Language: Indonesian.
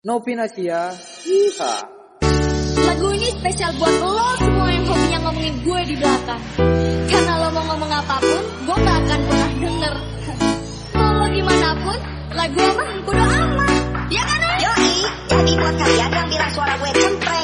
Novi Novinasia, Iha. Lagu ini spesial buat lo semua yang hobinya ngomongin gue di belakang. Karena lo mau ngomong apa pun, gue gak akan pernah denger. Mau lo gimana pun, lagu emang bodo amat. Ya kan? Yoi, jadi buat kalian yang bilang suara gue cempreng